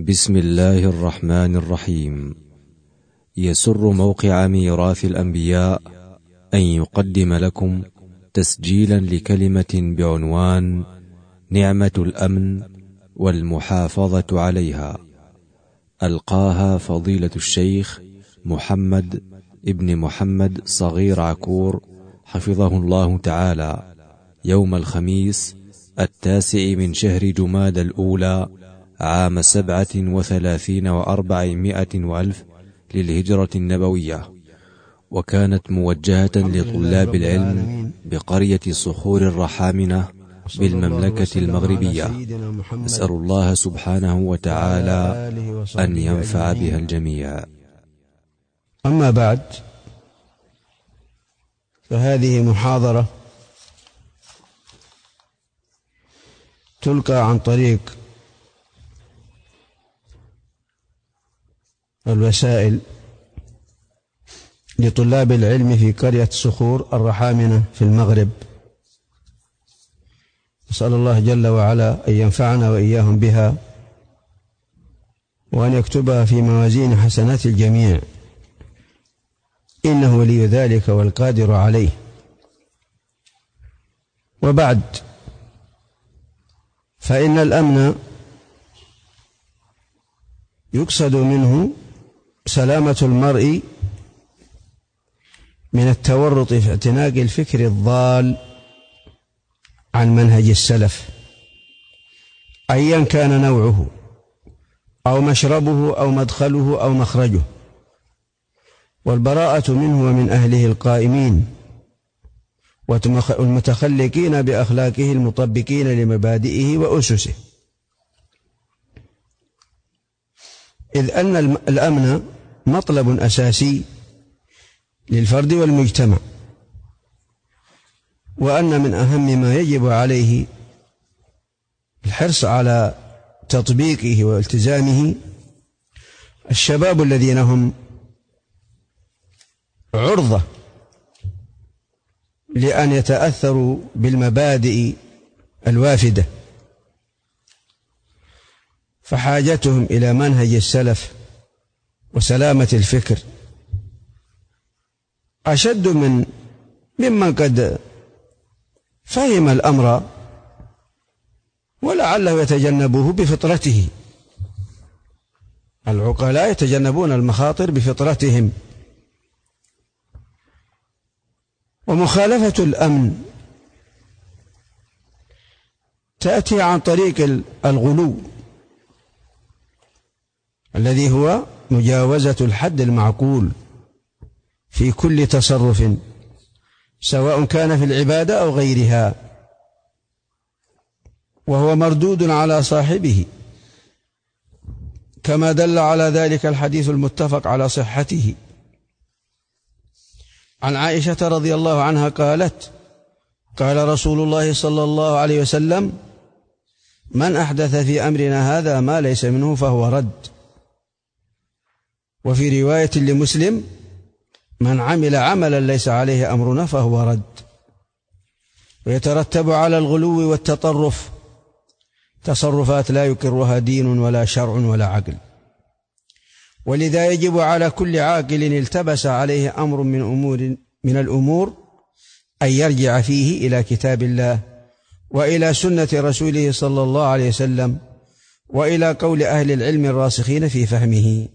بسم الله الرحمن الرحيم. يسر موقع ميراث الأنبياء أن يقدم لكم تسجيلا لكلمة بعنوان نعمة الأمن والمحافظة عليها. ألقاها فضيلة الشيخ محمد ابن محمد صغير عكور حفظه الله تعالى. يوم الخميس التاسع من شهر جماد الأولى عام سبعة وثلاثين وأربعمائة وألف للهجرة النبوية وكانت موجهة لطلاب العلم بقرية صخور الرحامنة بالمملكة المغربية. نسأل الله سبحانه وتعالى أن ينفع بها الجميع. أما بعد فهذه محاضرة تلقى عن طريق الوسائل لطلاب العلم في قرية صخور الرحامنة في المغرب. نسأل الله جل وعلا أن ينفعنا وإياهم بها وأن يكتبها في موازين حسنات الجميع. إنه ولي ذلك والقادر عليه. وبعد فإن الأمن يقصد منه سلامة المرء من التورط في اعتناق الفكر الضال عن منهج السلف. أيا كان نوعه أو مشربه أو مدخله أو مخرجه. والبراءة منه ومن أهله القائمين والمتخلقين بأخلاقه المطبقين لمبادئه وأسسه. إذ أن الأمن مطلب أساسي للفرد والمجتمع وأن من أهم ما يجب عليه الحرص على تطبيقه والتزامه الشباب الذين هم عرضة لأن يتأثروا بالمبادئ الوافدة فحاجتهم إلى منهج السلف وسلامة الفكر. أشد من ممن قد فهم الأمر ولعله يتجنبه بفطرته. العقلاء يتجنبون المخاطر بفطرتهم. ومخالفة الأمن تأتي عن طريق الغلو الذي هو مجاوزة الحد المعقول في كل تصرف سواء كان في العبادة أو غيرها. وهو مردود على صاحبه. كما دل على ذلك الحديث المتفق على صحته. عن عائشة رضي الله عنها قالت قال رسول الله صلى الله عليه وسلم من أحدث في أمرنا هذا ما ليس منه فهو رد. وفي رواية لمسلم من عمل عملا ليس عليه أمرنا فهو رد. ويترتب على الغلو والتطرف تصرفات لا يقرها دين ولا شرع ولا عقل. ولذا يجب على كل عاقل التبس عليه أمر من أمور من الأمور أن يرجع فيه إلى كتاب الله وإلى سنة رسوله صلى الله عليه وسلم وإلى قول أهل العلم الراسخين في فهمه.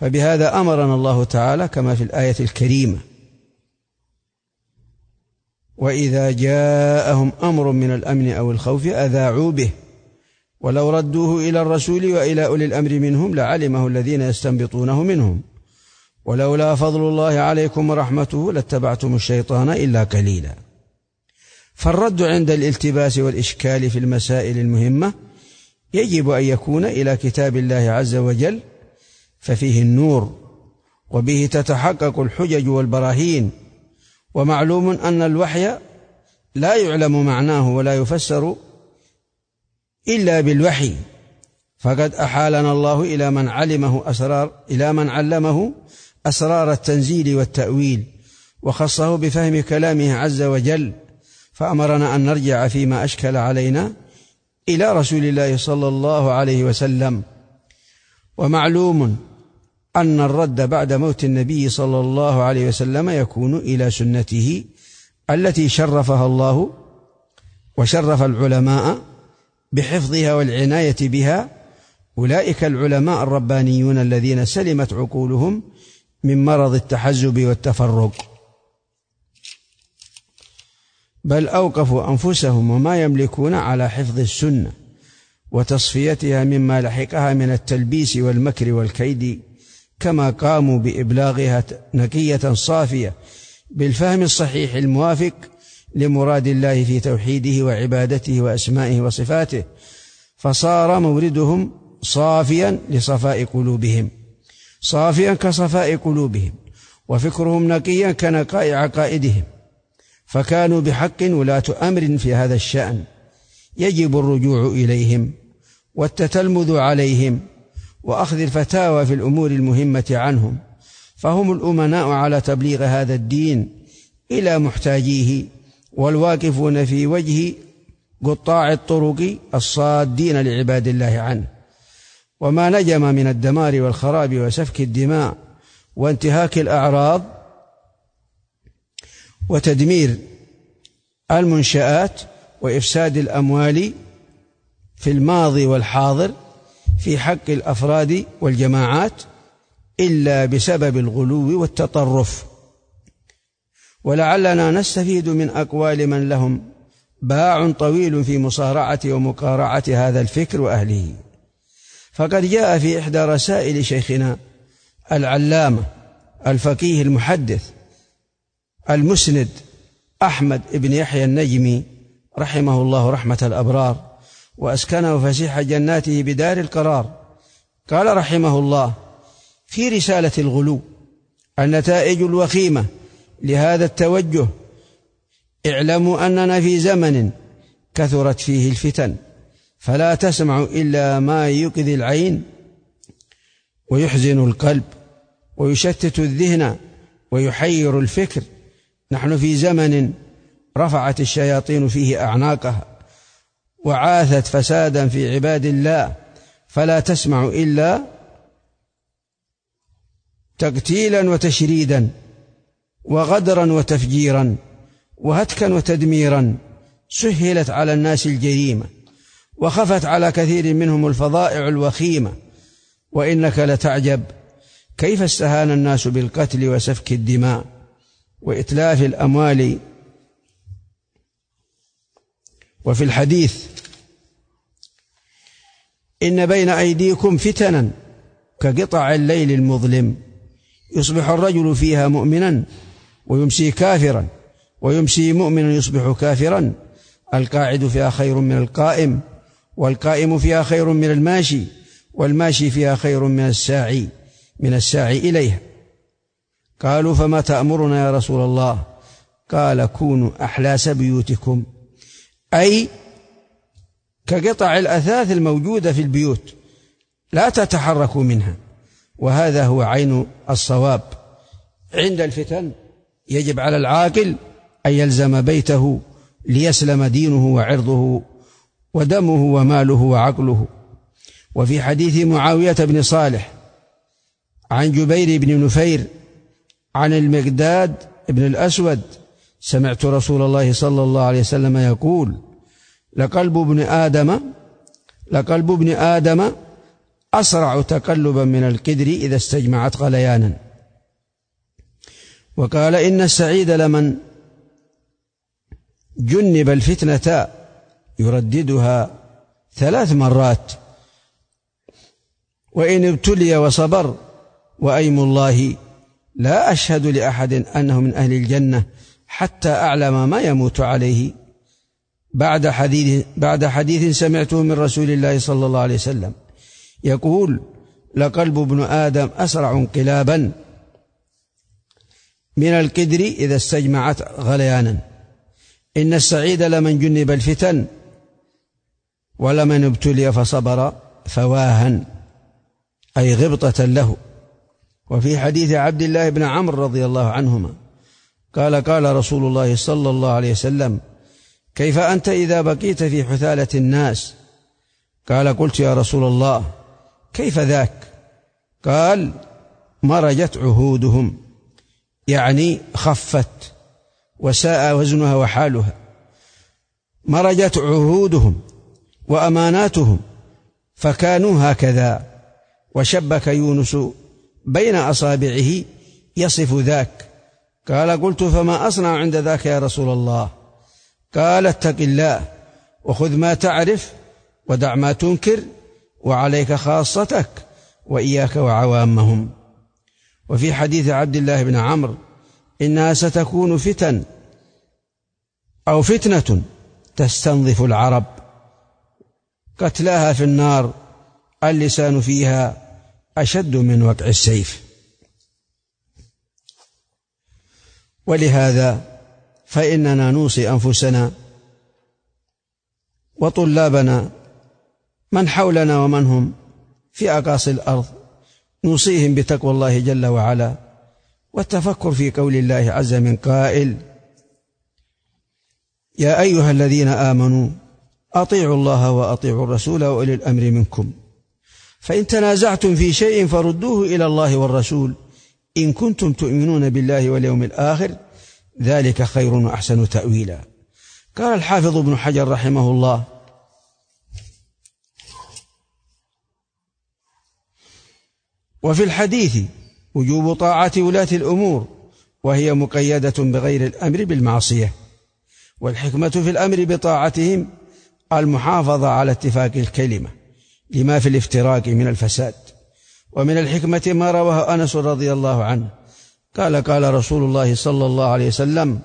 فبهذا أمرنا الله تعالى كما في الآية الكريمة. وإذا جاءهم أمر من الأمن أو الخوف أذاعوا به. ولو ردوه إلى الرسول وإلى أولي الأمر منهم لعلمه الذين يستنبطونه منهم. ولولا فضل الله عليكم ورحمته لاتبعتم الشيطان إلا قليلا. فالرد عند الالتباس والإشكال في المسائل المهمة يجب أن يكون إلى كتاب الله عز وجل ففيه النور وبه تتحقق الحجج والبراهين ومعلوم أن الوحي لا يعلم معناه ولا يفسر إلا بالوحي. فقد أحالنا الله إلى من علمه أسرار إلى من علمه أسرار التنزيل والتأويل وخصه بفهم كلامه عز وجل. فأمرنا أن نرجع فيما أشكل علينا إلى رسول الله صلى الله عليه وسلم. ومعلوم أن الرد بعد موت النبي صلى الله عليه وسلم يكون إلى سنته التي شرفها الله وشرف العلماء بحفظها والعناية بها. أولئك العلماء الربانيون الذين سلمت عقولهم من مرض التحزب والتفرق. بل أوقفوا أنفسهم وما يملكون على حفظ السنة وتصفيتها مما لحقها من التلبيس والمكر والكيد. كما قاموا بإبلاغها نقية صافية بالفهم الصحيح الموافق لمراد الله في توحيده وعبادته وأسمائه وصفاته فصار موردهم صافيا لصفاء قلوبهم صافيا كصفاء قلوبهم وفكرهم نقيا كنقاء عقائدهم فكانوا بحق ولاة أمر في هذا الشأن يجب الرجوع إليهم والتتلمذ عليهم وأخذ الفتاوى في الأمور المهمة عنهم. فهم الأمناء على تبليغ هذا الدين إلى محتاجيه والواقفون في وجه قطاع الطرق الصادين لعباد الله عنه. وما نجم من الدمار والخراب وسفك الدماء وانتهاك الأعراض وتدمير المنشآت وإفساد الأموال في الماضي والحاضر في حق الأفراد والجماعات إلا بسبب الغلو والتطرف. ولعلنا نستفيد من أقوال من لهم باع طويل في مصارعة ومقارعة هذا الفكر وأهله. فقد جاء في إحدى رسائل شيخنا العلامة الفقيه المحدث المسند أحمد بن يحيى النجمي رحمه الله رحمة الأبرار. وأسكنه فسيح جناته بدار القرار. قال رحمه الله في رسالة الغلو النتائج الوخيمة لهذا التوجه. اعلموا أننا في زمن كثرت فيه الفتن فلا تسمع إلا ما يقذي العين ويحزن القلب ويشتت الذهن ويحير الفكر. نحن في زمن رفعت الشياطين فيه أعناقها. وعاثت فسادا في عباد الله فلا تسمع إلا تقتيلا وتشريدا وغدرا وتفجيرا وهتكا وتدميرا سهلت على الناس الجريمة وخفت على كثير منهم الفظائع الوخيمة وإنك لتعجب كيف استهان الناس بالقتل وسفك الدماء وإتلاف الأموال وفي الحديث إن بين أيديكم فتنا كقطع الليل المظلم يصبح الرجل فيها مؤمنا ويمسي كافرا ويمسي مؤمنا يصبح كافرا القاعد فيها خير من القائم والقائم فيها خير من الماشي والماشي فيها خير من الساعي من الساعي إليها قالوا فما تأمرنا يا رسول الله قال كونوا أحلاس بيوتكم أي كقطع الأثاث الموجودة في البيوت. لا تتحركوا منها. وهذا هو عين الصواب. عند الفتن يجب على العاقل أن يلزم بيته ليسلم دينه وعرضه ودمه وماله وعقله. وفي حديث معاوية بن صالح عن جبير بن نفير عن المقداد بن الأسود سمعت رسول الله صلى الله عليه وسلم يقول لقلب ابن آدم لقلب ابن آدم أسرع تقلبا من الكدر إذا استجمعت غليانا وقال إن السعيد لمن جنب الفتنة يرددها ثلاث مرات. وإن ابتلي وصبر وأيم الله لا أشهد لأحد أنه من أهل الجنة. حتى أعلم ما يموت عليه. بعد حديث بعد حديث سمعته من رسول الله صلى الله عليه وسلم يقول لقلب ابن آدم أسرع انقلابا من الكدر إذا استجمعت غليانا. إن السعيد لمن جنب الفتن ولمن ابتلي فصبر فواها. أي غبطة له. وفي حديث عبد الله بن عمرو رضي الله عنهما قال قال رسول الله صلى الله عليه وسلم كيف أنت إذا بقيت في حثالة الناس؟ قال قلت يا رسول الله كيف ذاك؟ قال مرجت عهودهم يعني خفت وساء وزنها وحالها مرجت عهودهم وأماناتهم فكانوا هكذا وشبك يونس بين أصابعه يصف ذاك. قال قلت فما أصنع عند ذاك يا رسول الله؟ قال اتق الله وخذ ما تعرف ودع ما تنكر وعليك خاصتك وإياك وعوامهم. وفي حديث عبد الله بن عمرو إنها ستكون فتن أو فتنة تستنظف العرب. قتلاها في النار اللسان فيها أشد من وقع السيف. ولهذا فإننا نوصي أنفسنا وطلابنا من حولنا ومن هم في أقاصي الأرض نوصيهم بتقوى الله جل وعلا والتفكر في قول الله عز من قائل يا أيها الذين آمنوا أطيعوا الله وأطيعوا الرسول وأولي الأمر منكم فإن تنازعتم في شيء فردوه إلى الله والرسول إن كنتم تؤمنون بالله واليوم الآخر ذلك خير وأحسن تأويلا. قال الحافظ ابن حجر رحمه الله وفي الحديث وجوب طاعة ولاة الأمور وهي مقيدة بغير الأمر بالمعصية والحكمة في الأمر بطاعتهم المحافظة على اتفاق الكلمة لما في الافتراق من الفساد. ومن الحكمة ما رواه أنس رضي الله عنه. قال قال رسول الله صلى الله عليه وسلم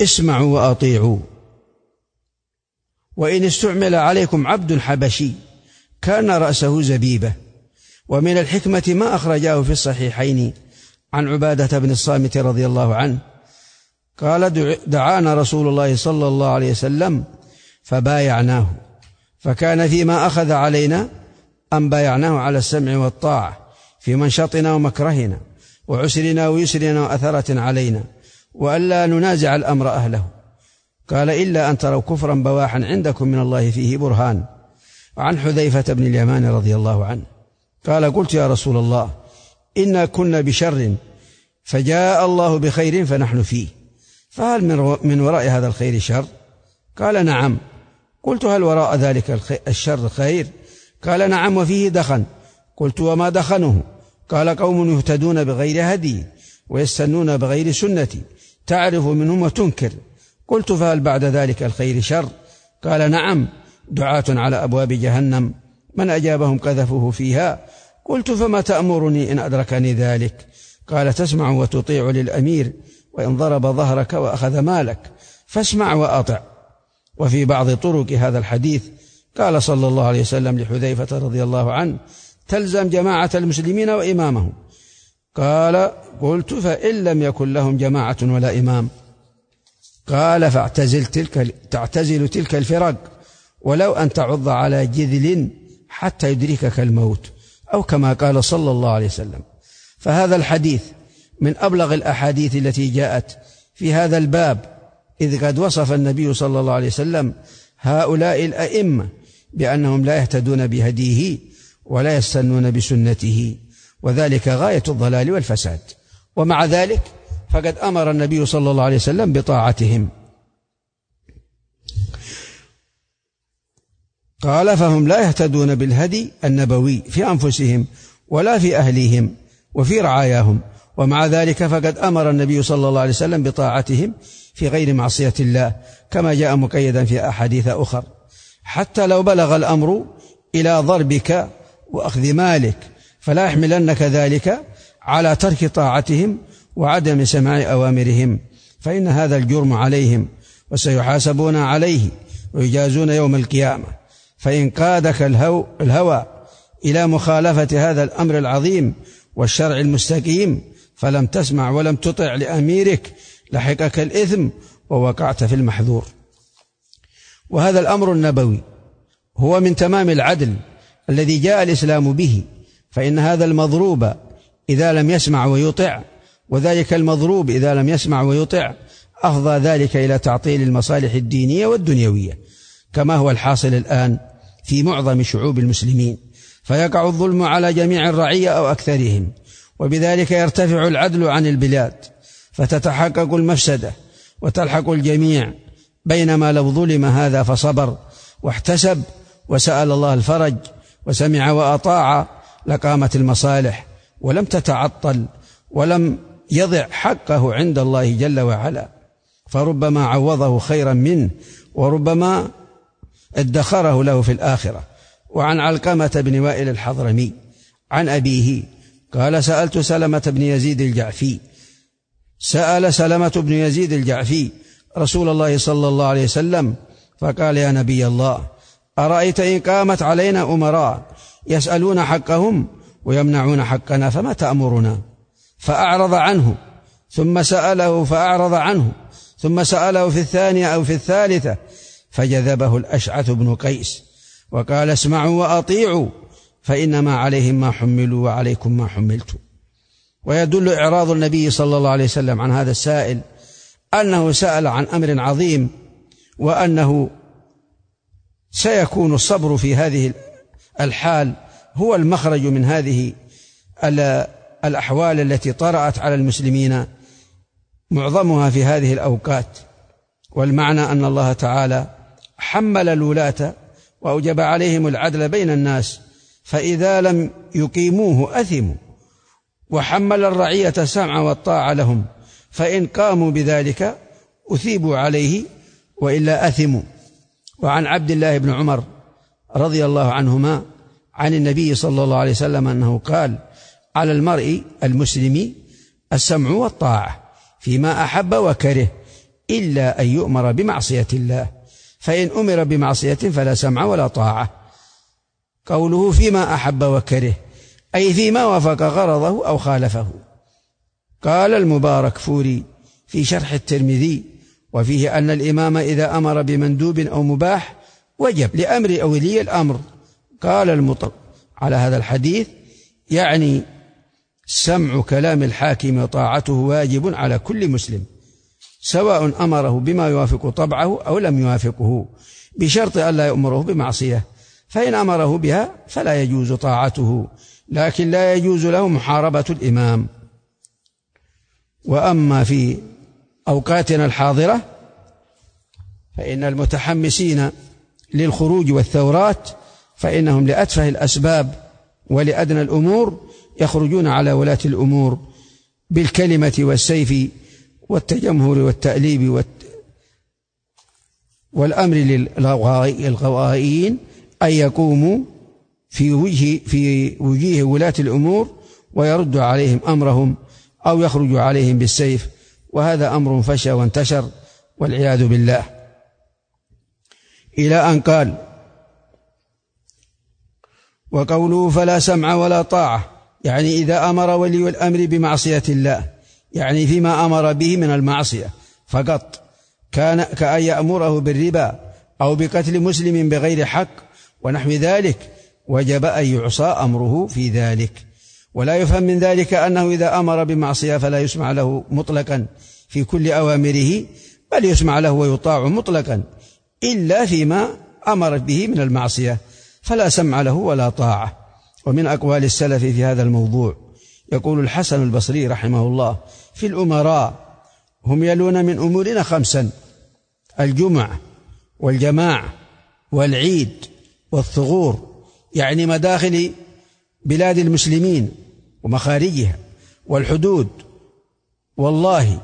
اسمعوا وأطيعوا. وإن استعمل عليكم عبد حبشي كان رأسه زبيبة. ومن الحكمة ما أخرجاه في الصحيحين عن عبادة بن الصامت رضي الله عنه. قال دعانا رسول الله صلى الله عليه وسلم فبايعناه. فكان فيما أخذ علينا أن بايعناه على السمع والطاعة في منشطنا ومكرهنا وعسرنا ويسرنا وأثرة علينا وألا ننازع الأمر أهله. قال إلا أن تروا كفرا بواحا عندكم من الله فيه برهان. وعن حذيفة بن اليمان رضي الله عنه قال قلت يا رسول الله إنا كنا بشر فجاء الله بخير فنحن فيه. فهل من وراء هذا الخير شر؟ قال نعم. قلت هل وراء ذلك الشر خير؟ قال نعم وفيه دخن. قلت وما دخنه؟ قال قوم يهتدون بغير هدي ويستنون بغير سنتي. تعرف منهم وتنكر. قلت فهل بعد ذلك الخير شر؟ قال نعم. دعاة على أبواب جهنم. من أجابهم قذفوه فيها؟ قلت فما تأمرني إن أدركني ذلك؟ قال تسمع وتطيع للأمير وإن ضرب ظهرك وأخذ مالك. فاسمع وأطع. وفي بعض طرق هذا الحديث قال صلى الله عليه وسلم لحذيفة رضي الله عنه تلزم جماعة المسلمين وإمامهم. قال قلت فإن لم يكن لهم جماعة ولا إمام. قال فاعتزل تلك تعتزل تلك الفرق ولو أن تعض على جذل حتى يدركك الموت أو كما قال صلى الله عليه وسلم. فهذا الحديث من أبلغ الأحاديث التي جاءت في هذا الباب إذ قد وصف النبي صلى الله عليه وسلم هؤلاء الأئمة بأنهم لا يهتدون بهديه ولا يستنون بسنته وذلك غاية الضلال والفساد. ومع ذلك فقد أمر النبي صلى الله عليه وسلم بطاعتهم. قال فهم لا يهتدون بالهدي النبوي في أنفسهم ولا في أهليهم وفي رعاياهم. ومع ذلك فقد أمر النبي صلى الله عليه وسلم بطاعتهم في غير معصية الله كما جاء مقيدا في أحاديث أخر. حتى لو بلغ الأمر إلى ضربك وأخذ مالك فلا يحملنك ذلك على ترك طاعتهم وعدم سماع أوامرهم فإن هذا الجرم عليهم وسيحاسبون عليه ويجازون يوم القيامة. فإن قادك الهو الهوى إلى مخالفة هذا الأمر العظيم والشرع المستقيم فلم تسمع ولم تطع لأميرك لحقك الإثم ووقعت في المحذور. وهذا الأمر النبوي هو من تمام العدل الذي جاء الإسلام به فإن هذا المضروب إذا لم يسمع ويطع وذلك المضروب إذا لم يسمع ويطع أفضى ذلك إلى تعطيل المصالح الدينية والدنيوية كما هو الحاصل الآن في معظم شعوب المسلمين. فيقع الظلم على جميع الرعية أو أكثرهم وبذلك يرتفع العدل عن البلاد فتتحقق المفسدة وتلحق الجميع بينما لو ظلم هذا فصبر واحتسب وسأل الله الفرج وسمع وأطاع لقامت المصالح ولم تتعطل ولم يضع حقه عند الله جل وعلا. فربما عوضه خيرا منه وربما ادخره له في الآخرة. وعن علقمة بن وائل الحضرمي عن أبيه قال سألت سلمة بن يزيد الجعفي. سأل سلمة بن يزيد الجعفي رسول الله صلى الله عليه وسلم فقال يا نبي الله أرأيت إن قامت علينا أمراء يسألون حقهم ويمنعون حقنا فما تأمرنا؟ فأعرض عنه ثم سأله فأعرض عنه ثم سأله في الثانية أو في الثالثة فجذبه الأشعث بن قيس وقال اسمعوا وأطيعوا فإنما عليهم ما حملوا وعليكم ما حملتم. ويدل إعراض النبي صلى الله عليه وسلم عن هذا السائل أنه سأل عن أمر عظيم وأنه سيكون الصبر في هذه الحال هو المخرج من هذه الأحوال التي طرأت على المسلمين معظمها في هذه الأوقات. والمعنى أن الله تعالى حمل الولاة وأوجب عليهم العدل بين الناس فإذا لم يقيموه أثموا وحمل الرعية السمع والطاعة لهم. فإن قاموا بذلك أثيبوا عليه وإلا أثموا. وعن عبد الله بن عمر رضي الله عنهما عن النبي صلى الله عليه وسلم أنه قال على المرء المسلم السمع والطاعة فيما أحب وكره إلا أن يؤمر بمعصية الله فإن أمر بمعصية فلا سمع ولا طاعة. قوله فيما أحب وكره أي فيما وافق غرضه أو خالفه. قال المبارك فوري في شرح الترمذي وفيه أن الإمام إذا أمر بمندوب أو مباح وجب لأمر أو ولي الأمر. قال المطر على هذا الحديث يعني سمع كلام الحاكم وطاعته واجب على كل مسلم سواء أمره بما يوافق طبعه أو لم يوافقه بشرط الا يامره بمعصية فإن أمره بها فلا يجوز طاعته لكن لا يجوز له محاربة الإمام. وأما في أوقاتنا الحاضرة فإن المتحمسين للخروج والثورات فإنهم لأتفه الأسباب ولأدنى الأمور يخرجون على ولاة الأمور بالكلمة والسيف والتجمهر والتأليب والأمر للغوائيين أن يقوموا في وجه في وجيه ولاة الأمور ويرد عليهم أمرهم أو يخرج عليهم بالسيف وهذا أمر فشى وانتشر والعياذ بالله. إلى أن قال وقوله فلا سمع ولا طاعة يعني إذا أمر ولي الأمر بمعصية الله يعني فيما أمر به من المعصية فقط. كان كأن يأمره بالربا أو بقتل مسلم بغير حق ونحو ذلك وجب أن يعصى أمره في ذلك. ولا يفهم من ذلك أنه إذا أمر بمعصية فلا يسمع له مطلقا في كل أوامره بل يسمع له ويطاع مطلقا إلا فيما أمر به من المعصية فلا سمع له ولا طاعة. ومن أقوال السلف في هذا الموضوع يقول الحسن البصري رحمه الله في الأمراء هم يلون من أمورنا خمسا الجمعة والجماعة والعيد والثغور يعني مداخل بلاد المسلمين. ومخارجها والحدود والله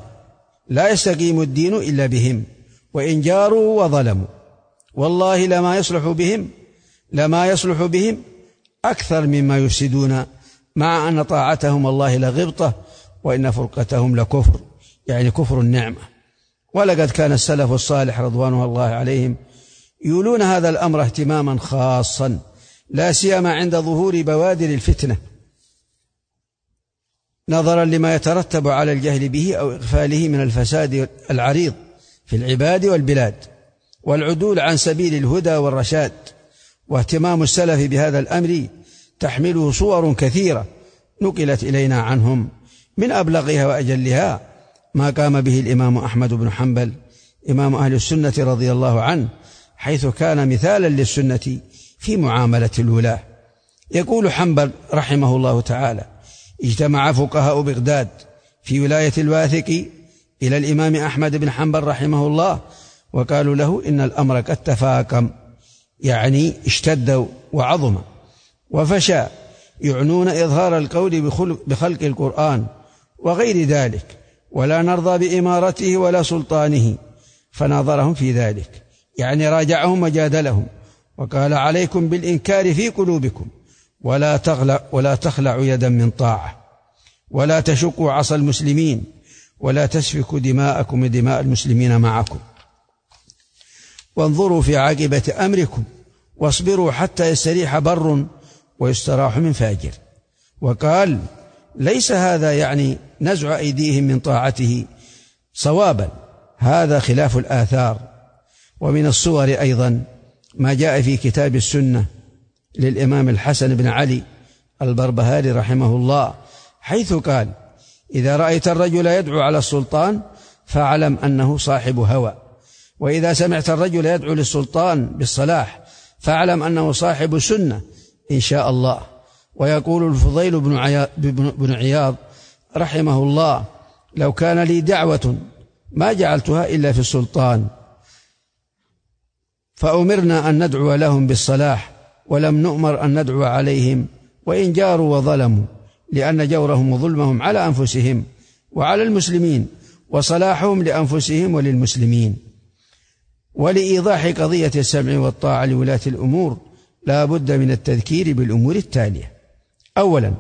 لا يستقيم الدين إلا بهم وإن جاروا وظلموا والله لما يصلح بهم لما يصلح بهم أكثر مما يفسدون مع أن طاعتهم الله لغبطة وإن فرقتهم لكفر يعني كفر النعمة ولقد كان السلف الصالح رضوان الله عليهم يولون هذا الأمر اهتماما خاصا لا سيما عند ظهور بوادر الفتنة نظرا لما يترتب على الجهل به أو إغفاله من الفساد العريض في العباد والبلاد والعدول عن سبيل الهدى والرشاد. واهتمام السلف بهذا الأمر تحمله صور كثيرة نقلت إلينا عنهم من أبلغها وأجلها ما قام به الإمام أحمد بن حنبل إمام أهل السنة رضي الله عنه حيث كان مثالا للسنة في معاملة الولاة. يقول حنبل رحمه الله تعالى اجتمع فقهاء بغداد في ولاية الواثق إلى الإمام أحمد بن حنبل رحمه الله وقالوا له إن الأمر قد تفاكم يعني اشتد وعظم وفشى يعنون إظهار القول بخلق القرآن وغير ذلك ولا نرضى بإمارته ولا سلطانه فناظرهم في ذلك يعني راجعهم وجادلهم وقال عليكم بالإنكار في قلوبكم. ولا تغلق ولا تخلع يدا من طاعة ولا تشقوا عصا المسلمين ولا تسفكوا دماءكم ودماء المسلمين معكم. وانظروا في عاقبة أمركم واصبروا حتى يستريح بر ويستراح من فاجر. وقال ليس هذا يعني نزع أيديهم من طاعته؟ صوابا. هذا خلاف الآثار. ومن الصور أيضا ما جاء في كتاب السنة للإمام الحسن بن علي البربهاري رحمه الله حيث قال إذا رأيت الرجل يدعو على السلطان فاعلم أنه صاحب هوى وإذا سمعت الرجل يدعو للسلطان بالصلاح فاعلم أنه صاحب سنة إن شاء الله. ويقول الفضيل بن عياض رحمه الله لو كان لي دعوة ما جعلتها إلا في السلطان فأمرنا أن ندعو لهم بالصلاح ولم نؤمر أن ندعو عليهم وإن جاروا وظلموا لأن جورهم وظلمهم على أنفسهم وعلى المسلمين وصلاحهم لأنفسهم وللمسلمين. ولإيضاح قضية السمع والطاعة لولاة الأمور لا بد من التذكير بالأمور التالية. أولا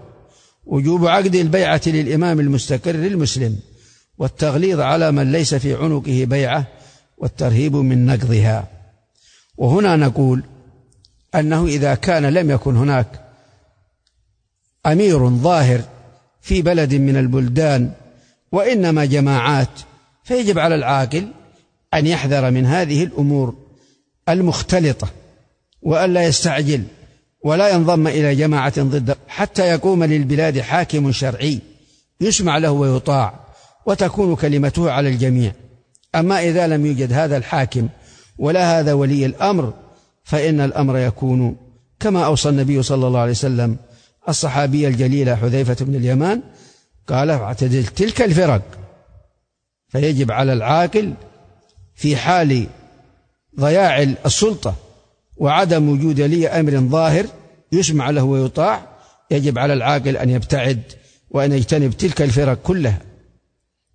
وجوب عقد البيعة للإمام المستقر المسلم والتغليظ على من ليس في عنقه بيعة والترهيب من نقضها. وهنا نقول أنه إذا كان لم يكن هناك أمير ظاهر في بلد من البلدان وإنما جماعات فيجب على العاقل أن يحذر من هذه الأمور المختلطة وألا يستعجل ولا ينضم إلى جماعة ضد حتى يقوم للبلاد حاكم شرعي يسمع له ويطاع وتكون كلمته على الجميع. أما إذا لم يوجد هذا الحاكم ولا هذا ولي الأمر فإن الأمر يكون كما أوصى النبي صلى الله عليه وسلم الصحابي الجليل حذيفة بن اليمان قال اعتدل تلك الفرق. فيجب على العاقل في حال ضياع السلطة وعدم وجود لي أمر ظاهر يسمع له ويطاع يجب على العاقل أن يبتعد وأن يجتنب تلك الفرق كلها.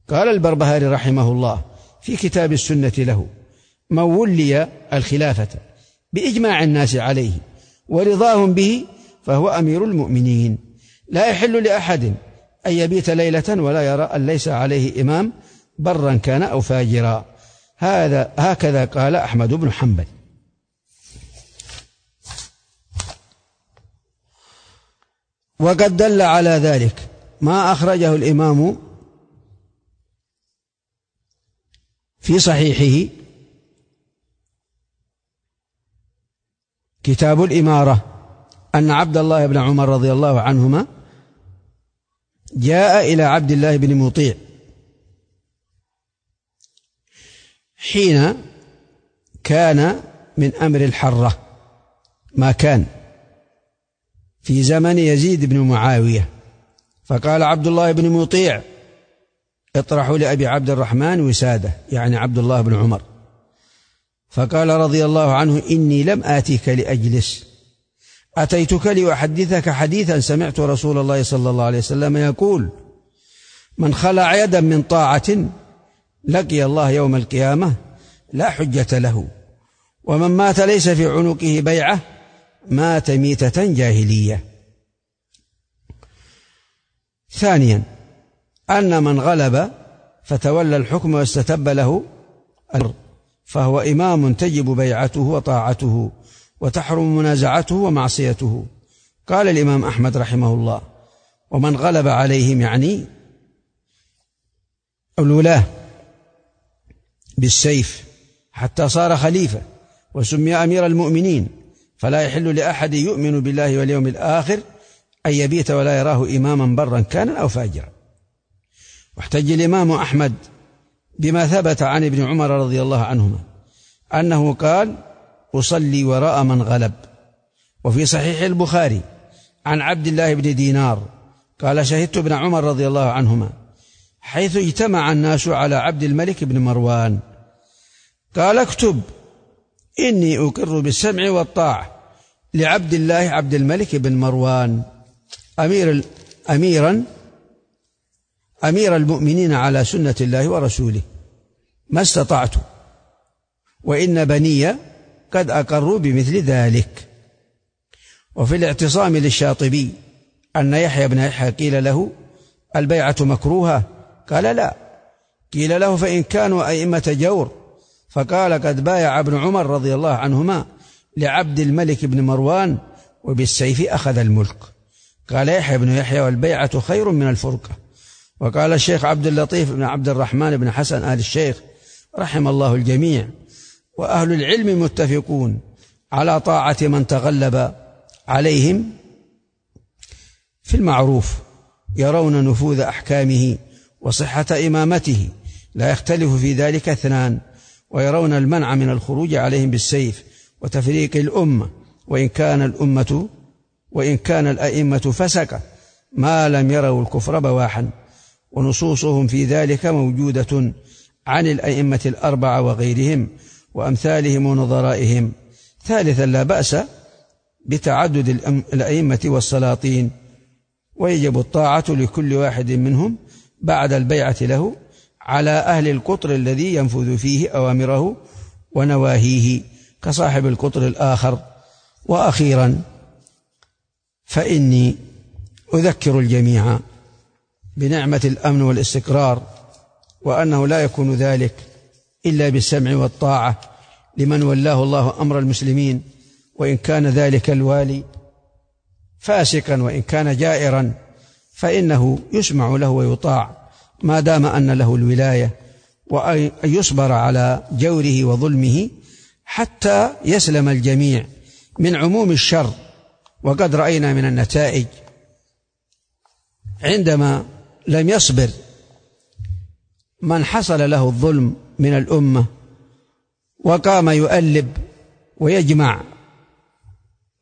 قال البربهاري رحمه الله في كتاب السنة له من ولي الخلافة. بإجماع الناس عليه ورضاهم به فهو أمير المؤمنين. لا يحل لأحد أن يبيت ليلة ولا يرى أن ليس عليه إمام برا كان أو فاجرا. هذا هكذا قال أحمد بن حنبل. وقد دل على ذلك. ما أخرجه الإمام في صحيحه كتاب الإمارة أن عبد الله بن عمر رضي الله عنهما جاء إلى عبد الله بن مطيع. حين كان من أمر الحرة ما كان في زمن يزيد بن معاوية. فقال عبد الله بن مطيع اطرحوا لأبي عبد الرحمن وسادة يعني عبد الله بن عمر. فقال رضي الله عنه إني لم آتيك لأجلس. أتيتك لأحدثك حديثا. سمعت رسول الله صلى الله عليه وسلم يقول من خلع يدا من طاعة لقي الله يوم القيامة لا حجة له. ومن مات ليس في عنقه بيعة. مات ميتة جاهلية. ثانيا أن من غلب فتولى الحكم واستتب له فهو إمام تجب بيعته وطاعته وتحرم منازعته ومعصيته. قال الإمام أحمد رحمه الله ومن غلب عليهم يعني الولاة بالسيف حتى صار خليفة وسمي أمير المؤمنين فلا يحل لأحد يؤمن بالله واليوم الآخر أن يبيت ولا يراه إماما برا كان أو فاجرا. واحتج الإمام أحمد بما ثبت عن ابن عمر رضي الله عنهما أنه قال أصلي وراء من غلب وفي صحيح البخاري عن عبد الله بن دينار قال شهدت ابن عمر رضي الله عنهما حيث اجتمع الناس على عبد الملك بن مروان قال اكتب إني أقر بالسمع والطاعة لعبد الله عبد الملك بن مروان أمير أميرا أمير المؤمنين على سنة الله ورسوله. ما استطعت. وإن بني قد أقروا بمثل ذلك. وفي الاعتصام للشاطبي أن يحيى بن يحيى قيل له البيعة مكروهة؟ قال لا. قيل له فإن كانوا أئمة جور. فقال قد بايع ابن عمر رضي الله عنهما لعبد الملك بن مروان وبالسيف أخذ الملك. قال يحيى بن يحيى والبيعة خير من الفرقة. وقال الشيخ عبد اللطيف بن عبد الرحمن بن حسن آل الشيخ رحم الله الجميع وأهل العلم متفقون على طاعة من تغلب عليهم في المعروف يرون نفوذ أحكامه وصحة إمامته لا يختلف في ذلك اثنان ويرون المنع من الخروج عليهم بالسيف وتفريق الأمة وإن كان الأمة وإن كان الأئمة فسكة ما لم يروا الكفر بواحا. ونصوصهم في ذلك موجودة عن الأئمة الأربعة وغيرهم وأمثالهم ونظرائهم. ثالثا لا بأس بتعدد الأئمة والسلاطين ويجب الطاعة لكل واحد منهم بعد البيعة له على أهل القطر الذي ينفذ فيه أوامره ونواهيه كصاحب القطر الآخر. وأخيرا فإني أذكر الجميع بنعمة الأمن والاستقرار وأنه لا يكون ذلك إلا بالسمع والطاعة لمن ولاه الله أمر المسلمين وإن كان ذلك الوالي فاسقا وإن كان جائرا فإنه يسمع له ويطاع. ما دام أن له الولاية وأن يصبر على جوره وظلمه حتى يسلم الجميع من عموم الشر. وقد رأينا من النتائج عندما لم يصبر. من حصل له الظلم من الأمة وقام يؤلب ويجمع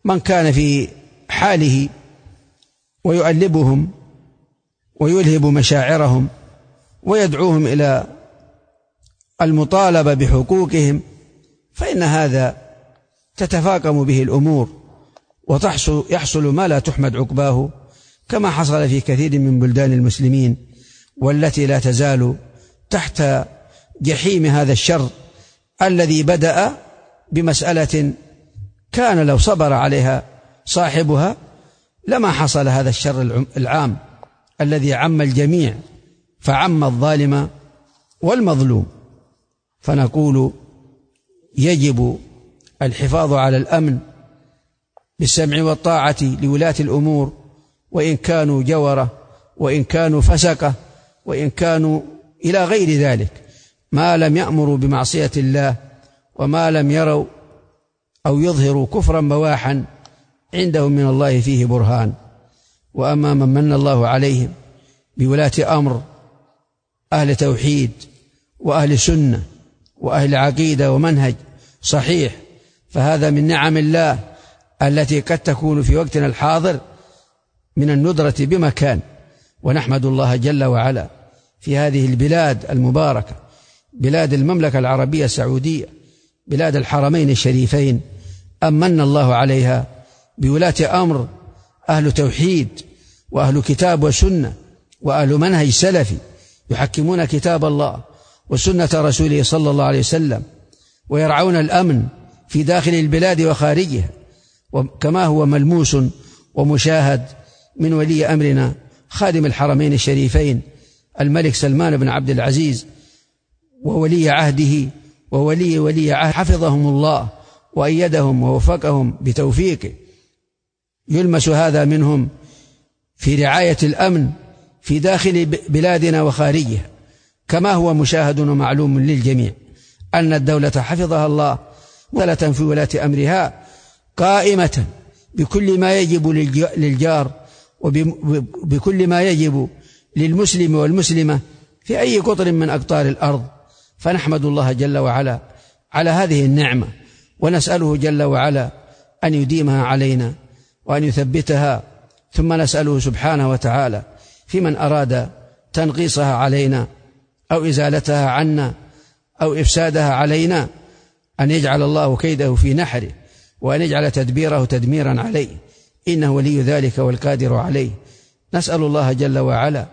من كان في حاله ويؤلبهم ويلهب مشاعرهم ويدعوهم إلى المطالبة بحقوقهم فإن هذا تتفاقم به الأمور وتحصل يحصل ما لا تحمد عقباه. كما حصل في كثير من بلدان المسلمين والتي لا تزال تحت جحيم هذا الشر الذي بدأ بمسألة كان لو صبر عليها صاحبها لما حصل هذا الشر العام الذي عم الجميع فعم الظالم والمظلوم. فنقول يجب الحفاظ على الأمن بالسمع والطاعة لولاة الأمور وإن كانوا جورة وإن كانوا فسقة وإن كانوا إلى غير ذلك. ما لم يأمروا بمعصية الله وما لم يروا أو يظهروا كفرا بواحا عندهم من الله فيه برهان. وأما من من الله عليهم بولاة أمر أهل توحيد وأهل سنة وأهل عقيدة ومنهج صحيح فهذا من نعم الله التي قد تكون في وقتنا الحاضر. من الندرة بمكان ونحمد الله جل وعلا في هذه البلاد المباركة بلاد المملكة العربية السعودية بلاد الحرمين الشريفين امن الله عليها بولاة أمر أهل توحيد وأهل كتاب وسنة وأهل منهج سلفي يحكمون كتاب الله وسنة رسوله صلى الله عليه وسلم ويرعون الأمن في داخل البلاد وخارجها كما هو ملموس ومشاهد من ولي أمرنا خادم الحرمين الشريفين الملك سلمان بن عبد العزيز وولي عهده وولي ولي عهد. حفظهم الله وأيدهم ووفقهم بتوفيقه يلمس هذا منهم في رعاية الأمن في داخل بلادنا وخارجها كما هو مشاهد ومعلوم للجميع أن الدولة حفظها الله مثلة في ولاة أمرها قائمة بكل ما يجب للجار وبكل ما يجب للمسلم والمسلمة في أي قطر من أقطار الأرض. فنحمد الله جل وعلا على هذه النعمة ونسأله جل وعلا أن يديمها علينا وأن يثبتها ثم نسأله سبحانه وتعالى في من أراد تنقيصها علينا أو إزالتها عنا أو إفسادها علينا أن يجعل الله كيده في نحره وأن يجعل تدبيره تدميرا عليه. إنه ولي ذلك والقادر عليه. نسأل الله جل وعلا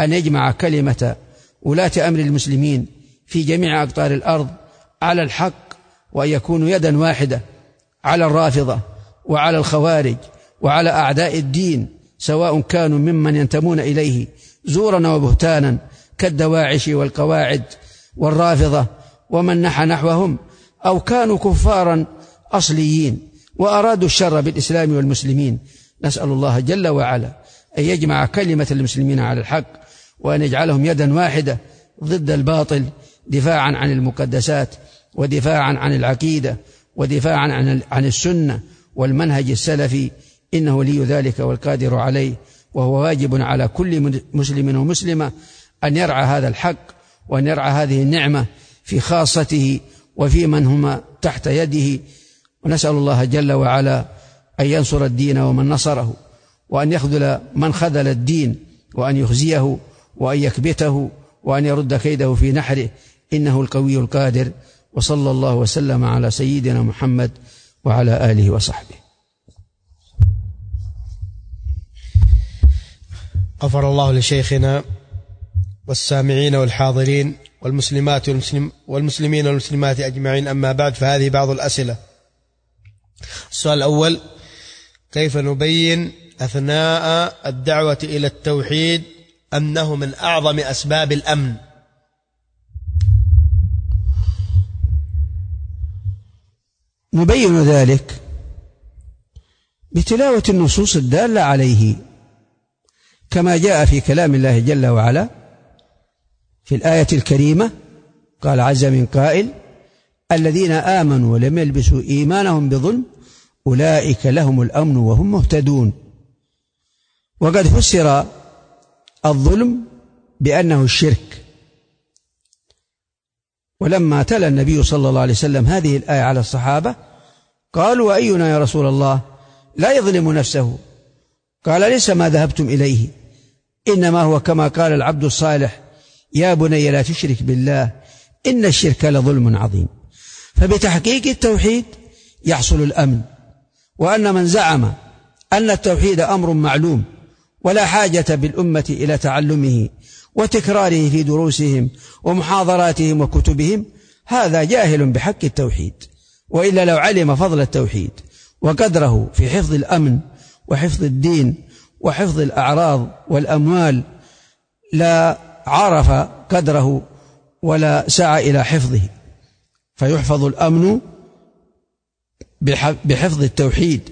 أن يجمع كلمة ولاة أمر المسلمين في جميع أقطار الأرض على الحق وأن يكونوا يدا واحدة على الرافضة وعلى الخوارج وعلى أعداء الدين سواء كانوا ممن ينتمون إليه زورا وبهتانا كالدواعش والقواعد والرافضة ومن نحى نحوهم أو كانوا كفارا أصليين. وأرادوا الشر بالإسلام والمسلمين. نسأل الله جل وعلا أن يجمع كلمة المسلمين على الحق وأن يجعلهم يدا واحدة ضد الباطل دفاعا عن المقدسات ودفاعا عن العقيدة ودفاعا عن عن السنة والمنهج السلفي. إنه ولي ذلك والقادر عليه وهو واجب على كل مسلم ومسلمة أن يرعى هذا الحق وأن يرعى هذه النعمة في خاصته وفي من هم تحت يده. ونسأل الله جل وعلا أن ينصر الدين ومن نصره وأن يخذل من خذل الدين وأن يخزيه وأن يكبته وأن يرد كيده في نحره. إنه القوي القادر وصلى الله وسلم على سيدنا محمد وعلى آله وصحبه. غفر الله لشيخنا والسامعين والحاضرين والمسلمات والمسلم والمسلمين والمسلمات أجمعين. أما بعد فهذه بعض الأسئلة. السؤال الأول كيف نبين أثناء الدعوة إلى التوحيد أنه من أعظم أسباب الأمن؟ نبين ذلك بتلاوة النصوص الدالة عليه كما جاء في كلام الله جل وعلا في الآية الكريمة قال عز من قائل الذين آمنوا ولم يلبسوا إيمانهم بظلم أولئك لهم الأمن وهم مهتدون. وقد فسر الظلم بأنه الشرك. ولما تلا النبي صلى الله عليه وسلم هذه الآية على الصحابة قالوا وأينا يا رسول الله؟ لا يظلم نفسه. قال ليس ما ذهبتم إليه. إنما هو كما قال العبد الصالح يا بني لا تشرك بالله إن الشرك لظلم عظيم. فبتحقيق التوحيد يحصل الأمن. وأن من زعم أن التوحيد أمر معلوم ولا حاجة بالأمة إلى تعلمه وتكراره في دروسهم ومحاضراتهم وكتبهم هذا جاهل بحق التوحيد. وإلا لو علم فضل التوحيد وقدره في حفظ الأمن وحفظ الدين وحفظ الأعراض والأموال لا عرف قدره ولا سعى إلى حفظه. فيحفظ الأمن بحفظ التوحيد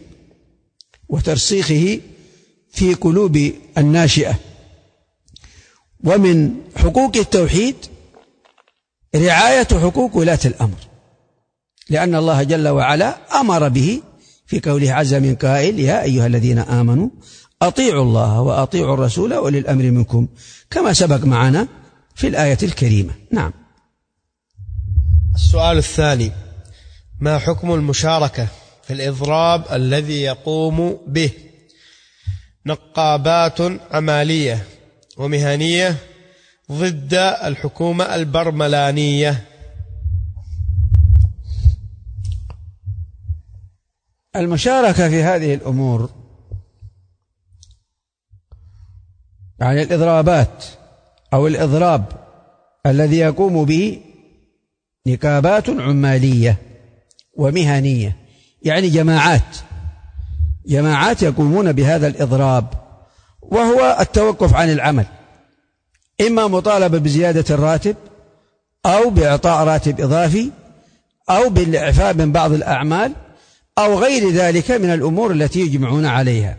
وترسيخه في قلوب الناشئة. ومن حقوق التوحيد رعاية حقوق ولاة الأمر لأن الله جل وعلا أمر به في قوله عز من قائل يا أيها الذين آمنوا أطيعوا الله وأطيعوا الرسول وأولي الأمر منكم كما سبق معنا في الآية الكريمة. نعم. السؤال الثاني ما حكم المشاركة في الإضراب الذي يقوم به؟ نقابات عمالية ومهنية ضد الحكومة البرملانية. المشاركة في هذه الأمور يعني الإضرابات أو الإضراب الذي يقوم به نقابات عمالية. ومهنية. يعني جماعات. جماعات يقومون بهذا الإضراب وهو التوقف عن العمل. إما مطالبة بزيادة الراتب أو بإعطاء راتب إضافي أو بالإعفاء من بعض الأعمال أو غير ذلك من الأمور التي يجمعون عليها.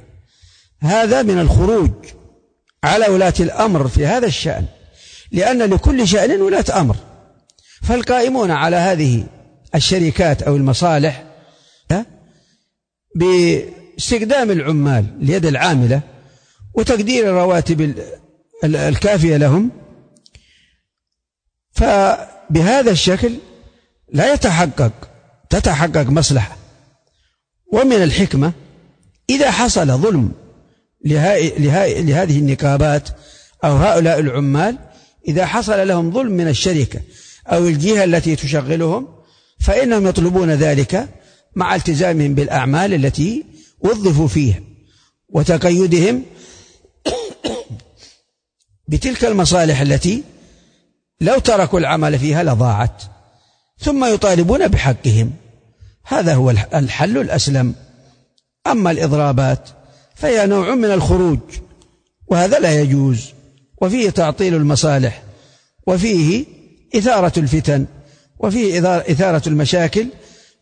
هذا من الخروج على ولاة الأمر في هذا الشأن لأن لكل شأن ولاة أمر. فالقائمون على هذه الشركات أو المصالح باستخدام العمال اليد العاملة وتقدير الرواتب الكافية لهم. فبهذا الشكل لا يتحقق تتحقق مصلحة. ومن الحكمة إذا حصل ظلم لهذه النقابات أو هؤلاء العمال إذا حصل لهم ظلم من الشركة أو الجهة التي تشغلهم فإنهم يطلبون ذلك مع التزامهم بالأعمال التي وظفوا فيها وتقيدهم بتلك المصالح التي لو تركوا العمل فيها لضاعت. ثم يطالبون بحقهم. هذا هو الحل الأسلم. أما الإضرابات فهي نوع من الخروج وهذا لا يجوز. وفيه تعطيل المصالح وفيه إثارة الفتن. وفيه إثارة المشاكل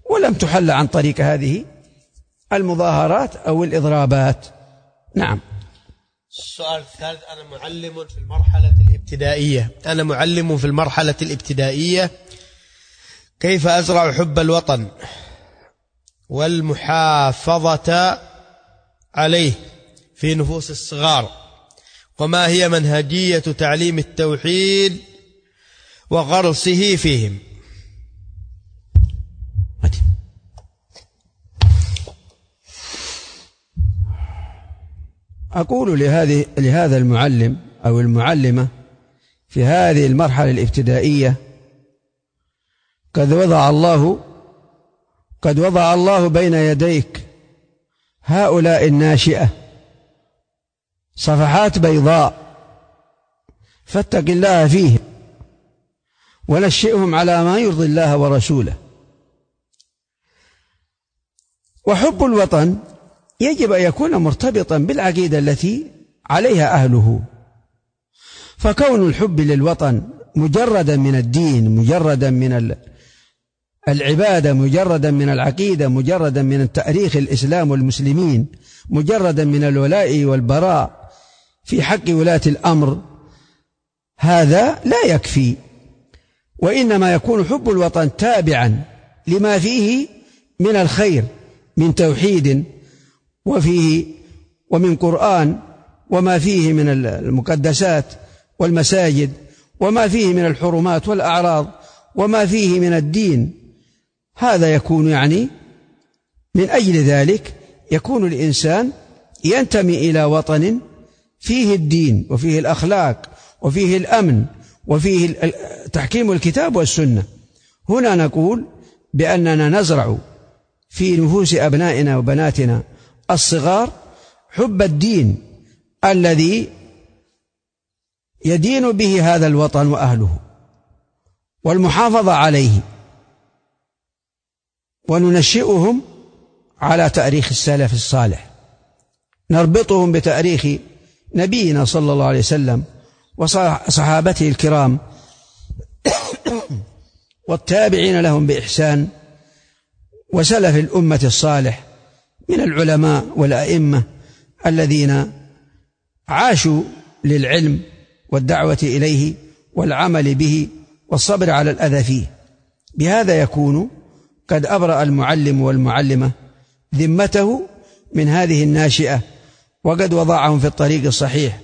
ولم تحل عن طريق هذه المظاهرات أو الإضرابات. نعم. السؤال الثالث أنا معلم في المرحلة الابتدائية. أنا معلم في المرحلة الابتدائية. كيف أزرع حب الوطن؟ والمحافظة عليه في نفوس الصغار. وما هي منهجية تعليم التوحيد وغرسه فيهم؟ أقول لهذه لهذا المعلم أو المعلمة في هذه المرحلة الابتدائية قد وضع الله قد وضع الله بين يديك هؤلاء الناشئة صفحات بيضاء فاتق الله فيهم ونشئهم على ما يرضي الله ورسوله. وحب الوطن يجب أن يكون مرتبطا بالعقيدة التي عليها أهله. فكون الحب للوطن مجردا من الدين مجردا من العبادة مجردا من العقيدة مجردا من تأريخ الإسلام والمسلمين مجردا من الولاء والبراء في حق ولاة الأمر هذا لا يكفي. وإنما يكون حب الوطن تابعا لما فيه من الخير من توحيد وفيه ومن قرآن وما فيه من المقدسات والمساجد وما فيه من الحرمات والأعراض وما فيه من الدين. هذا يكون يعني من أجل ذلك يكون الإنسان ينتمي إلى وطن فيه الدين وفيه الأخلاق وفيه الأمن وفيه تحكيم الكتاب والسنة. هنا نقول بأننا نزرع في نفوس أبنائنا وبناتنا الصغار حب الدين الذي يدين به هذا الوطن وأهله والمحافظة عليه وننشئهم على تأريخ السلف الصالح. نربطهم بتأريخ نبينا صلى الله عليه وسلم وصحابته الكرام والتابعين لهم بإحسان وسلف الأمة الصالح. من العلماء والأئمة الذين عاشوا للعلم والدعوة إليه والعمل به والصبر على الأذى فيه. بهذا يكون قد أبرأ المعلم والمعلمة ذمته من هذه الناشئة وقد وضعهم في الطريق الصحيح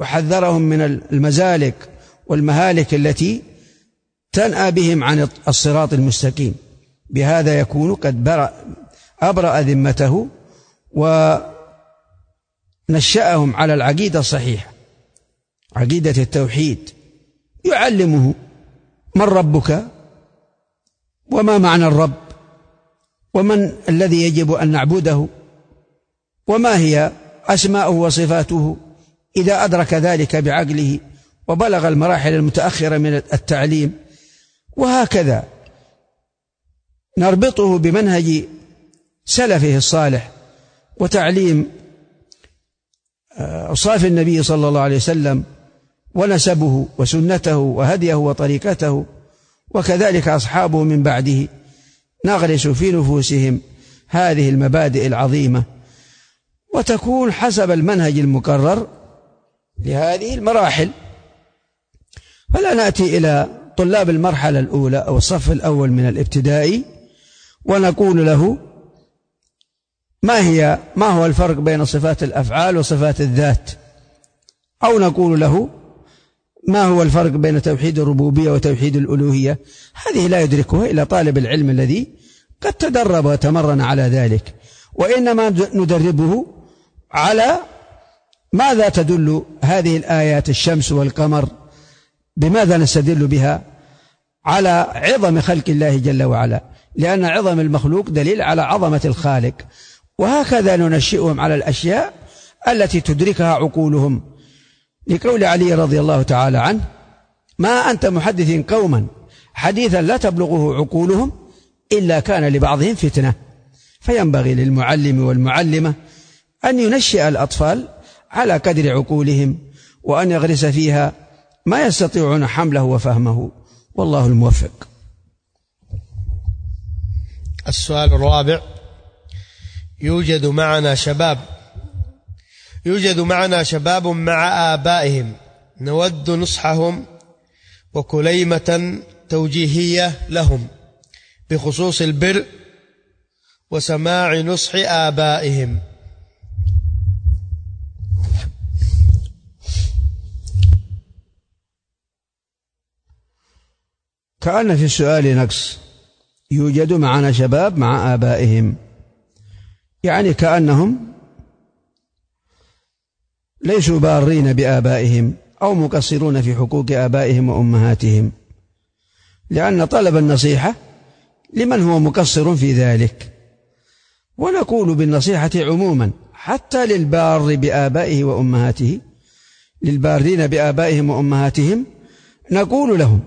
وحذرهم من المزالق والمهالك التي تنأى بهم عن الصراط المستقيم. بهذا يكون قد برأ أبرأ ذمته ونشأهم على العقيدة الصحيحة عقيدة التوحيد. يعلمه من ربك وما معنى الرب ومن الذي يجب أن نعبده وما هي أسماؤه وصفاته. إذا أدرك ذلك بعقله وبلغ المراحل المتأخرة من التعليم وهكذا نربطه بمنهج سلفه الصالح وتعليم آه، أوصاف النبي صلى الله عليه وسلم ونسبه وسنته وهديه وطريقته وكذلك أصحابه من بعده. نغرس في نفوسهم هذه المبادئ العظيمة. وتكون حسب المنهج المقرر لهذه المراحل. فلا نأتي إلى طلاب المرحلة الأولى أو الصف الأول من الابتدائي ونقول له ما هي ما هو الفرق بين صفات الأفعال وصفات الذات؟ أو نقول له ما هو الفرق بين توحيد الربوبية وتوحيد الألوهية؟ هذه لا يدركها إلا طالب العلم الذي قد تدرب وتمرن على ذلك. وإنما ندربه على ماذا تدل هذه الآيات الشمس والقمر؟ بماذا نستدل بها؟ على عظم خلق الله جل وعلا. لأن عظم المخلوق دليل على عظمة الخالق. وهكذا ننشئهم على الأشياء التي تدركها عقولهم. لقول علي رضي الله تعالى عنه ما أنت محدث قوما حديثا لا تبلغه عقولهم إلا كان لبعضهم فتنة. فينبغي للمعلم والمعلمة أن ينشئ الأطفال على قدر عقولهم وأن يغرس فيها ما يستطيعون حمله وفهمه. والله الموفق. السؤال الرابع يوجد معنا شباب. يوجد معنا شباب مع آبائهم. نود نصحهم وكليمة توجيهية لهم بخصوص البر وسماع نصح آبائهم. كأن في السؤال نقص. يوجد معنا شباب مع آبائهم. يعني كأنهم ليسوا بارين بآبائهم أو مقصرون في حقوق آبائهم وأمهاتهم لأن طلب النصيحة لمن هو مقصر في ذلك. ونقول بالنصيحة عموما حتى للبار بآبائه وأمهاته للبارين بآبائهم وأمهاتهم نقول لهم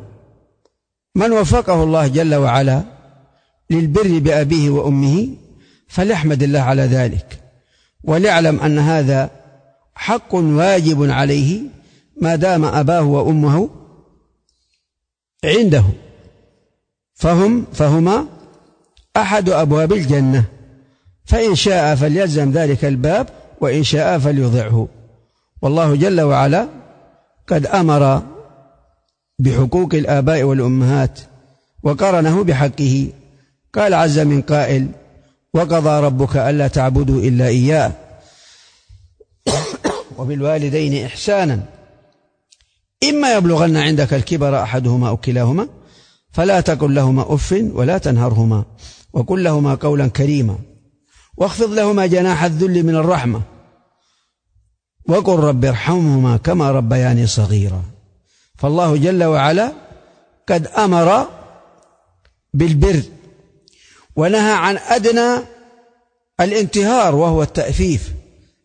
من وفقه الله جل وعلا للبر بأبيه وأمه فليحمد الله على ذلك. وليعلم أن هذا حق واجب عليه ما دام أباه وأمه عنده. فهم فهما أحد أبواب الجنة. فإن شاء فليلزم ذلك الباب وإن شاء فليضعه. والله جل وعلا قد أمر بحقوق الآباء والأمهات وقرنه بحقه. قال عز من قائل وقضى ربك ألا تعبدوا إلا إياه. وبالوالدين إحسانا. إما يبلغن عندك الكبر أحدهما أو كلاهما فلا تقل لهما أف ولا تنهرهما وقل لهما قولا كريما واخفض لهما جناح الذل من الرحمة وقل رب ارحمهما كما ربياني صغيرا. فالله جل وعلا قد أمر بالبر ونهى عن أدنى الانتهار وهو التأفيف.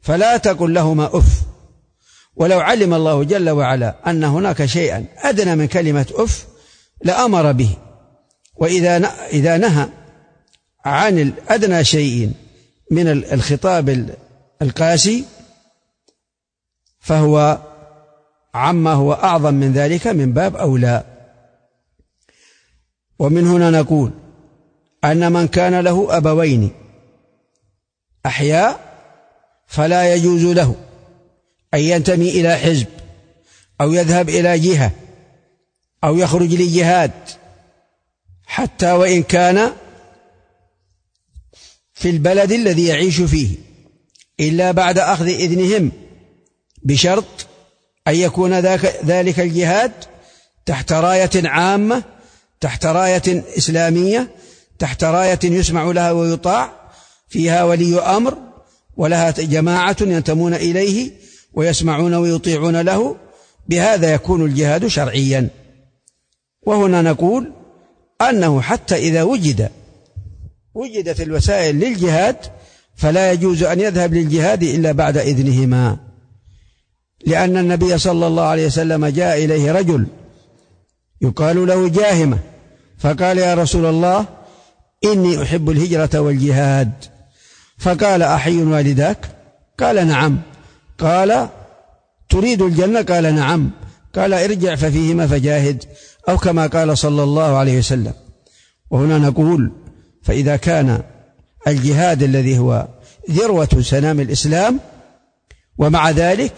فلا تقل لهما أف. ولو علم الله جل وعلا أن هناك شيئا أدنى من كلمة أف لأمر به. وإذا إذا نهى عن أدنى شيء من الخطاب القاسي فهو عما هو أعظم من ذلك من باب أولى. ومن هنا نقول أن من كان له أبوين أحياء فلا يجوز له أن ينتمي إلى حزب أو يذهب إلى جهة أو يخرج لجهاد حتى وإن كان في البلد الذي يعيش فيه إلا بعد أخذ إذنهم بشرط أن يكون ذلك الجهاد تحت راية عامة تحت راية إسلامية تحت راية يسمع لها ويطاع فيها ولي أمر ولها جماعة ينتمون إليه ويسمعون ويطيعون له بهذا يكون الجهاد شرعيا. وهنا نقول أنه حتى إذا وجد وجدت الوسائل للجهاد فلا يجوز أن يذهب للجهاد إلا بعد إذنهما. لأن النبي صلى الله عليه وسلم جاء إليه رجل يقال له جاهمة فقال يا رسول الله إني أحب الهجرة والجهاد. فقال أحي والداك؟ قال نعم. قال تريد الجنة؟ قال نعم. قال ارجع ففيهما فجاهد أو كما قال صلى الله عليه وسلم. وهنا نقول فإذا كان الجهاد الذي هو ذروة سنام الإسلام ومع ذلك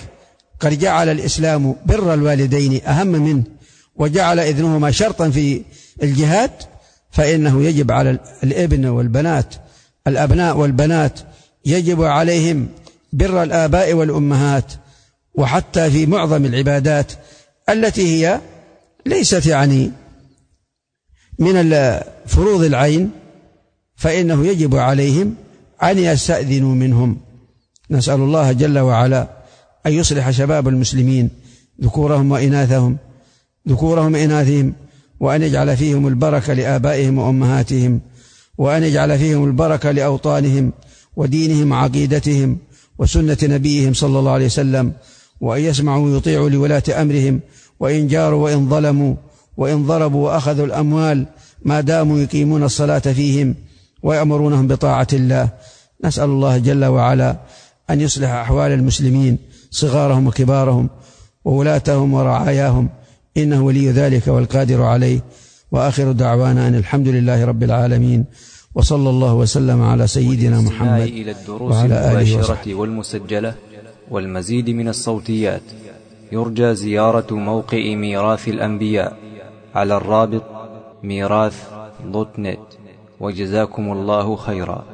قد جعل الإسلام بر الوالدين أهم منه وجعل إذنهما شرطا في الجهاد فإنه يجب على الابن والبنات الأبناء والبنات يجب عليهم بر الآباء والأمهات وحتى في معظم العبادات التي هي ليست يعني من فروض العين فإنه يجب عليهم أن يستأذنوا منهم. نسأل الله جل وعلا أن يصلح شباب المسلمين ذكورهم وإناثهم ذكورهم وإناثهم وأن يجعل فيهم البركة لآبائهم وأمهاتهم وأن يجعل فيهم البركة لأوطانهم ودينهم وعقيدتهم وسنة نبيهم صلى الله عليه وسلم وأن يسمعوا ويطيعوا لولاة أمرهم وإن جاروا وإن ظلموا وإن ضربوا وأخذوا الأموال ما داموا يقيمون الصلاة فيهم ويأمرونهم بطاعة الله. نسأل الله جل وعلا أن يصلح أحوال المسلمين صغارهم وكبارهم وولاتهم ورعاياهم إنه ولي ذلك والقادر عليه. وآخر دعوانا أن الحمد لله رب العالمين وصلى الله وسلم على سيدنا محمد إلى الدروس المباشرة والمسجلة والمزيد من الصوتيات. يرجى زيارة موقع ميراث الأنبياء على الرابط ميراث دوت نت. وجزاكم الله خيرا.